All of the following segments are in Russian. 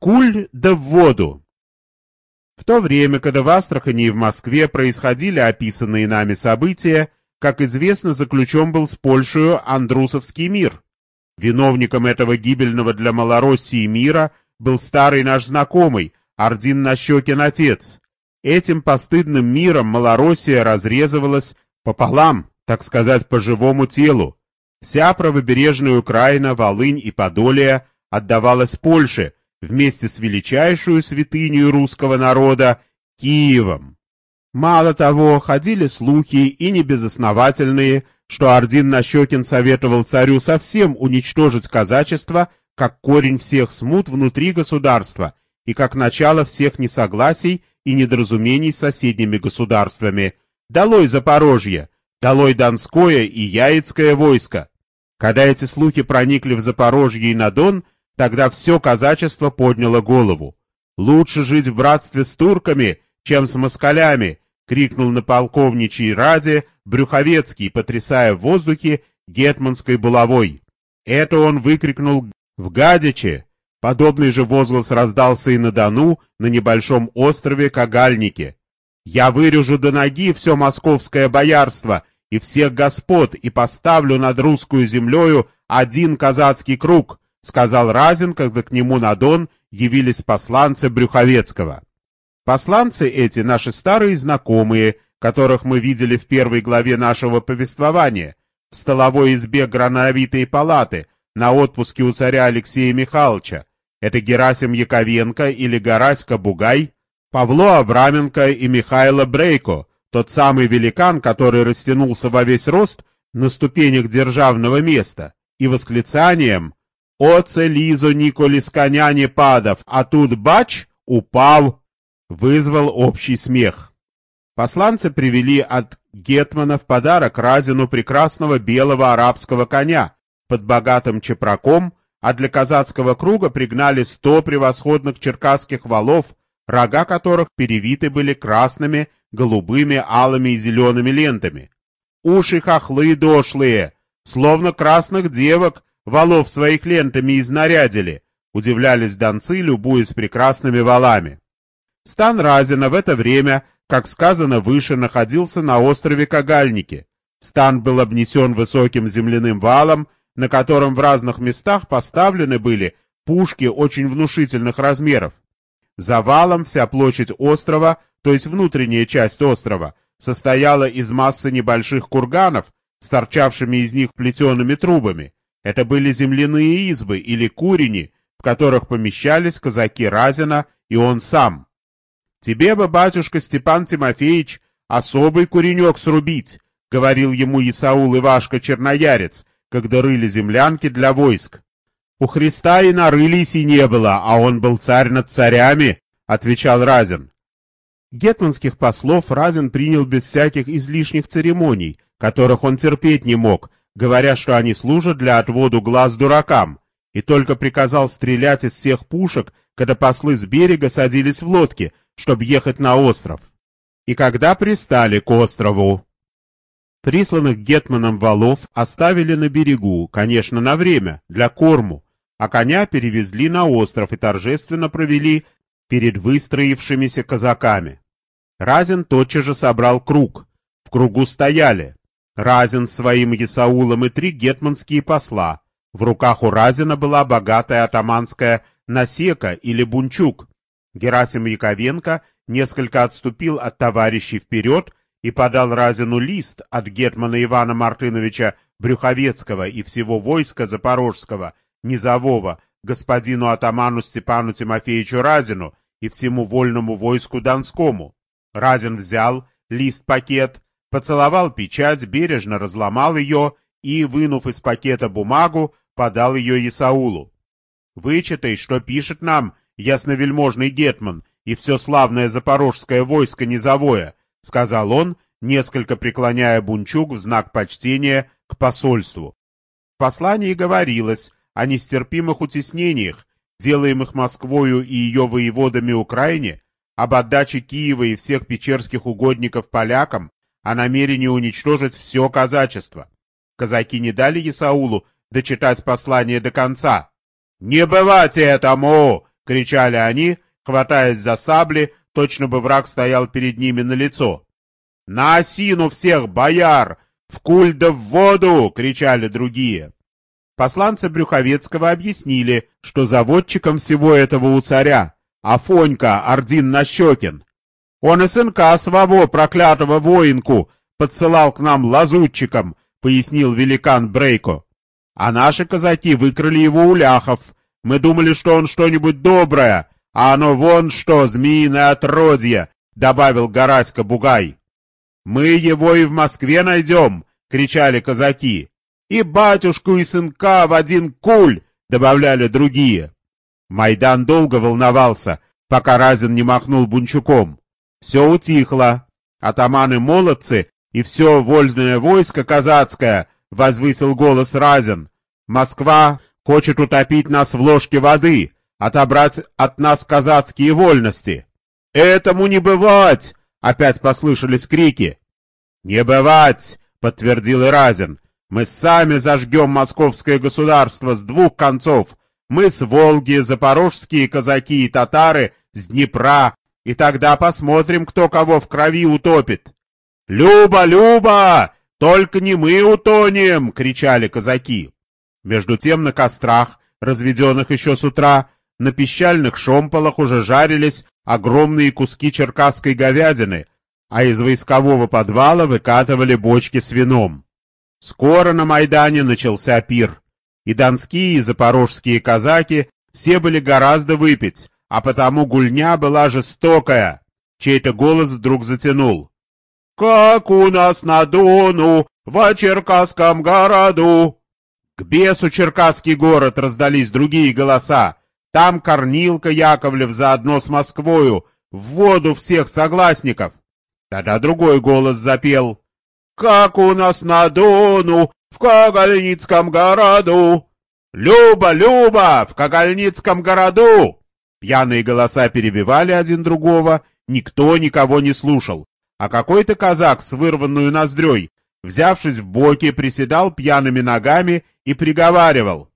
куль да в воду. В то время, когда в Астрахани и в Москве происходили описанные нами события, как известно, заключен был с Польшей Андрусовский мир. Виновником этого гибельного для Малороссии мира был старый наш знакомый, Ордин Нащекин отец. Этим постыдным миром Малороссия разрезывалась пополам, так сказать, по живому телу. Вся правобережная Украина, Волынь и Подолия отдавалась Польше вместе с величайшую святынью русского народа Киевом. Мало того, ходили слухи, и небезосновательные, что Ордин Нащекин советовал царю совсем уничтожить казачество как корень всех смут внутри государства и как начало всех несогласий и недоразумений с соседними государствами. Долой Запорожье! Долой Донское и Яицкое войско! Когда эти слухи проникли в Запорожье и на Дон, тогда все казачество подняло голову. Лучше жить в братстве с турками, чем с москалями, крикнул на полковничьей раде Брюховецкий, потрясая в воздухе гетманской булавой. Это он выкрикнул в Гадиче. Подобный же возглас раздался и на Дону, на небольшом острове Кагальнике. «Я вырежу до ноги все московское боярство и всех господ и поставлю над русскую землею один казацкий круг», сказал Разин, когда к нему на Дон явились посланцы Брюховецкого. Посланцы эти наши старые знакомые, которых мы видели в первой главе нашего повествования, в столовой избе грановитой палаты, на отпуске у царя Алексея Михайловича. Это Герасим Яковенко или Гораська Бугай, Павло Абраменко и Михайло Брейко, тот самый великан, который растянулся во весь рост на ступенях державного места, и восклицанием «Оце лизо Николи с коня не падав, а тут бач, упал!» вызвал общий смех. Посланцы привели от Гетмана в подарок Разину прекрасного белого арабского коня под богатым чепраком, а для казацкого круга пригнали сто превосходных черкасских валов, рога которых перевиты были красными, голубыми, алыми и зелеными лентами. Уши хохлы дошлые, словно красных девок, валов своих лентами изнарядили, удивлялись донцы, любуясь прекрасными валами. Стан Разина в это время, как сказано выше, находился на острове Кагальники. Стан был обнесен высоким земляным валом, на котором в разных местах поставлены были пушки очень внушительных размеров. За валом вся площадь острова, то есть внутренняя часть острова, состояла из массы небольших курганов с торчавшими из них плетеными трубами. Это были земляные избы или курени, в которых помещались казаки Разина и он сам. Тебе бы, батюшка Степан Тимофеевич, особый куренек срубить, — говорил ему Исаул Ивашка Черноярец, когда рыли землянки для войск. У Христа и нарылись и не было, а он был царь над царями, — отвечал Разин. Гетманских послов Разин принял без всяких излишних церемоний, которых он терпеть не мог, говоря, что они служат для отводу глаз дуракам, и только приказал стрелять из всех пушек, когда послы с берега садились в лодки, чтобы ехать на остров. И когда пристали к острову, присланных Гетманом валов оставили на берегу, конечно, на время, для корму, а коня перевезли на остров и торжественно провели перед выстроившимися казаками. Разин тотчас же собрал круг. В кругу стояли Разин своим Исаулом и три гетманские посла. В руках у Разина была богатая атаманская насека или бунчук, Герасим Яковенко несколько отступил от товарищей вперед и подал Разину лист от гетмана Ивана Мартыновича Брюховецкого и всего войска Запорожского, низового, господину атаману Степану Тимофеевичу Разину и всему вольному войску Донскому. Разин взял лист-пакет, поцеловал печать, бережно разломал ее и, вынув из пакета бумагу, подал ее Исаулу. «Вычитай, что пишет нам ясновельможный гетман и все славное запорожское войско низовое, — сказал он, несколько преклоняя Бунчук в знак почтения к посольству. В послании говорилось о нестерпимых утеснениях, делаемых Москвою и ее воеводами Украине, об отдаче Киева и всех печерских угодников полякам, о намерении уничтожить все казачество. Казаки не дали Исаулу дочитать послание до конца. «Не бывать этому!» — кричали они, хватаясь за сабли, точно бы враг стоял перед ними на лицо. «На осину всех, бояр! В куль да в воду!» — кричали другие. Посланцы Брюховецкого объяснили, что заводчиком всего этого у царя Афонька Ордин Нащекин. Он и сынка своего проклятого воинку подсылал к нам лазутчикам, пояснил великан Брейко. А наши казаки выкрали его у ляхов. Мы думали, что он что-нибудь доброе, а оно вон что, змеиное отродье, добавил Гараська Бугай. Мы его и в Москве найдем, кричали казаки. И батюшку, и сынка в один куль, добавляли другие. Майдан долго волновался, пока Разин не махнул бунчуком. Все утихло. Атаманы-молодцы и все вольное войско казацкое, возвысил голос Разин. Москва хочет утопить нас в ложке воды, отобрать от нас казацкие вольности. Этому не бывать! Опять послышались крики. Не бывать! подтвердил Разин. Мы сами зажгем московское государство с двух концов. Мы с Волги, запорожские казаки и татары с Днепра, и тогда посмотрим, кто кого в крови утопит. «Люба, Люба! Только не мы утонем!» — кричали казаки. Между тем на кострах, разведенных еще с утра, на пищальных шомполах уже жарились огромные куски черкасской говядины, а из войскового подвала выкатывали бочки с вином. Скоро на Майдане начался пир, и донские и запорожские казаки все были гораздо выпить, а потому гульня была жестокая. Чей-то голос вдруг затянул. «Как у нас на Дону, в Черкасском городу!» К бесу Черкасский город раздались другие голоса. Там Корнилка Яковлев заодно с Москвою, в воду всех согласников. Тогда другой голос запел. «Как у нас на Дону, в Когольницком городу!» «Люба, Люба, в Когольницком городу!» Пьяные голоса перебивали один другого, никто никого не слушал. А какой-то казак с вырванную ноздрёй, взявшись в боки, приседал пьяными ногами и приговаривал.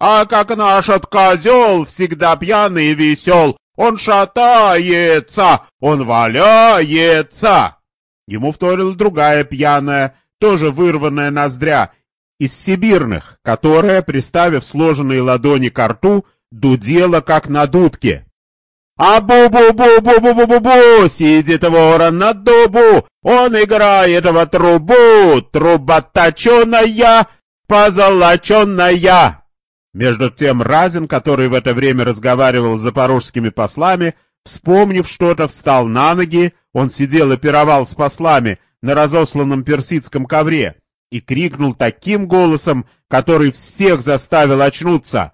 «А как наш от всегда пьяный и весел, он шатается, он валяется!» Ему вторила другая пьяная, тоже вырванная ноздря, из сибирных, которая, приставив сложенные ладони к рту, дудела, как на дудке. А бу-бу-бу-бу-бу-бу-бу, сидит ворон на дубу, он играет в трубу, труба точеная, позолоченная. Между тем Разин, который в это время разговаривал с запорожскими послами, вспомнив что-то, встал на ноги, он сидел и пировал с послами на разосланном персидском ковре и крикнул таким голосом, который всех заставил очнуться.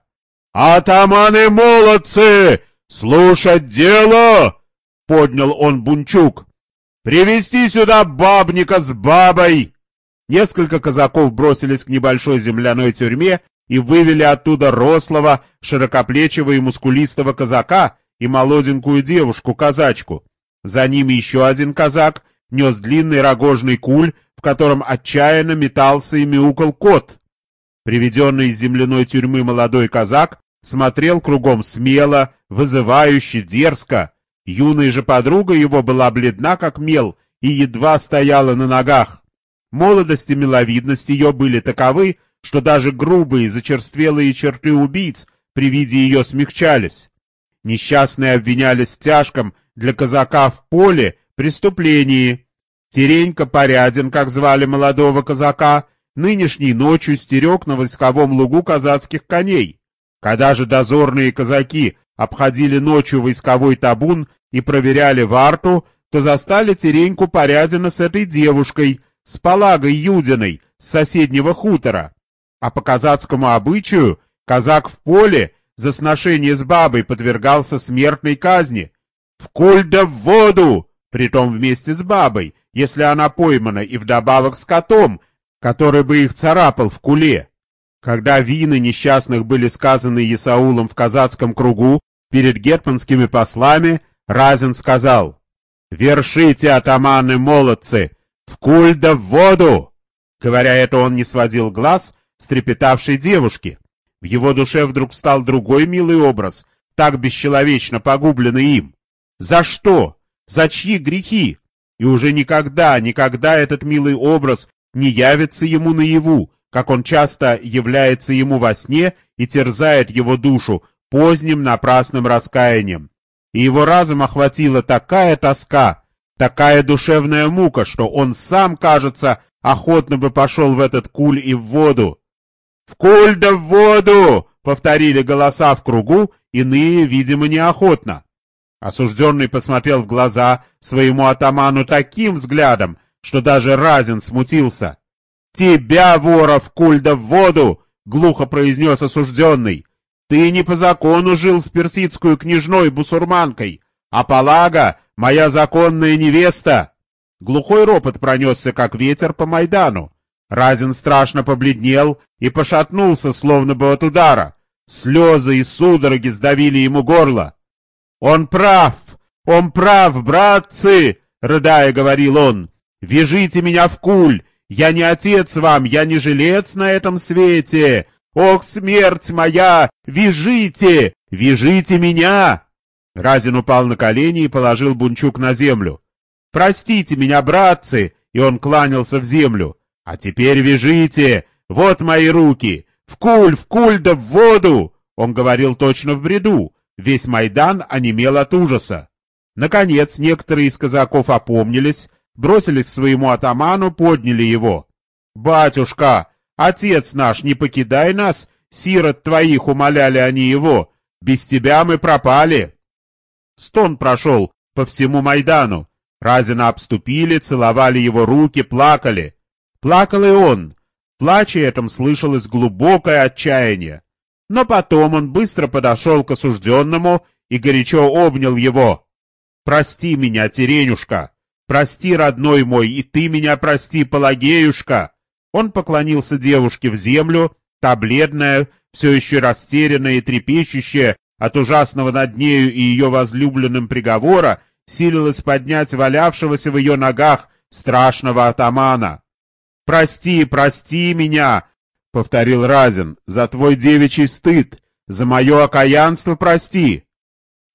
«Атаманы молодцы! Слушать дело!» — поднял он Бунчук. «Привести сюда бабника с бабой!» Несколько казаков бросились к небольшой земляной тюрьме и вывели оттуда рослого, широкоплечего и мускулистого казака и молоденькую девушку-казачку. За ними еще один казак нес длинный рогожный куль, в котором отчаянно метался и мяукал кот. Приведенный из земляной тюрьмы молодой казак смотрел кругом смело, вызывающе, дерзко. Юная же подруга его была бледна, как мел, и едва стояла на ногах. Молодость и миловидность ее были таковы, что даже грубые, зачерствелые черты убийц при виде ее смягчались. Несчастные обвинялись в тяжком для казака в поле преступлении. Теренька Порядин, как звали молодого казака, нынешней ночью стерег на войсковом лугу казацких коней. Когда же дозорные казаки обходили ночью войсковой табун и проверяли варту, то застали Тереньку Порядина с этой девушкой, с Палагой Юдиной, с соседнего хутора. А по казацкому обычаю казак в поле за сношение с бабой подвергался смертной казни. В куль да в воду, притом вместе с бабой, если она поймана, и вдобавок с котом, который бы их царапал в куле. Когда вины несчастных были сказаны Исаулом в казацком кругу перед гетманскими послами, Разин сказал, «Вершите, атаманы-молодцы, в куль да в воду!» Говоря это, он не сводил глаз с трепетавшей девушки. В его душе вдруг встал другой милый образ, так бесчеловечно погублены им? За что? За чьи грехи? И уже никогда, никогда этот милый образ не явится ему наяву, как он часто является ему во сне и терзает его душу поздним напрасным раскаянием. И его разум охватила такая тоска, такая душевная мука, что он сам, кажется, охотно бы пошел в этот куль и в воду. «В куль да в воду!» — повторили голоса в кругу, иные, видимо, неохотно. Осужденный посмотрел в глаза своему атаману таким взглядом, что даже Разин смутился. «Тебя, вора, в куль да в воду!» — глухо произнес осужденный. «Ты не по закону жил с персидскую княжной бусурманкой, а Палага — моя законная невеста!» Глухой ропот пронесся, как ветер по Майдану. Разин страшно побледнел и пошатнулся, словно бы от удара. Слезы и судороги сдавили ему горло. «Он прав! Он прав, братцы!» — рыдая говорил он. «Вяжите меня в куль! Я не отец вам, я не жилец на этом свете! Ох, смерть моя! Вяжите! Вяжите меня!» Разин упал на колени и положил бунчук на землю. «Простите меня, братцы!» И он кланялся в землю. «А теперь вяжите! Вот мои руки! В куль, в куль да в воду!» Он говорил точно в бреду. Весь Майдан онемел от ужаса. Наконец, некоторые из казаков опомнились, бросились к своему атаману, подняли его. «Батюшка, отец наш, не покидай нас, сирот твоих, умоляли они его, без тебя мы пропали». Стон прошел по всему Майдану. Разина обступили, целовали его руки, плакали. Плакал и он. В этом слышалось глубокое отчаяние. Но потом он быстро подошел к осужденному и горячо обнял его. «Прости меня, Теренюшка! Прости, родной мой, и ты меня прости, Пелагеюшка!» Он поклонился девушке в землю, та бледная, все еще растерянная и трепещущая от ужасного над нею и ее возлюбленным приговора, силилась поднять валявшегося в ее ногах страшного атамана. «Прости, прости меня!» — повторил Разин. «За твой девичий стыд! За мое окаянство прости!»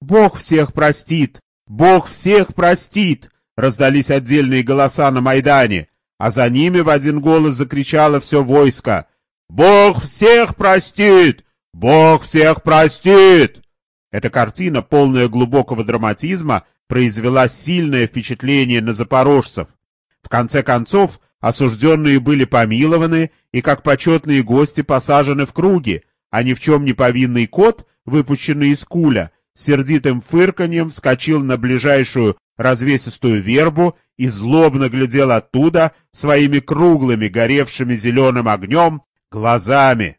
«Бог всех простит! Бог всех простит!» — раздались отдельные голоса на Майдане, а за ними в один голос закричало все войско. «Бог всех простит! Бог всех простит!» Эта картина, полная глубокого драматизма, произвела сильное впечатление на запорожцев. В конце концов, осужденные были помилованы и, как почетные гости, посажены в круги, а ни в чем не повинный кот, выпущенный из куля, сердитым фырканьем вскочил на ближайшую развесистую вербу и злобно глядел оттуда своими круглыми, горевшими зеленым огнем глазами.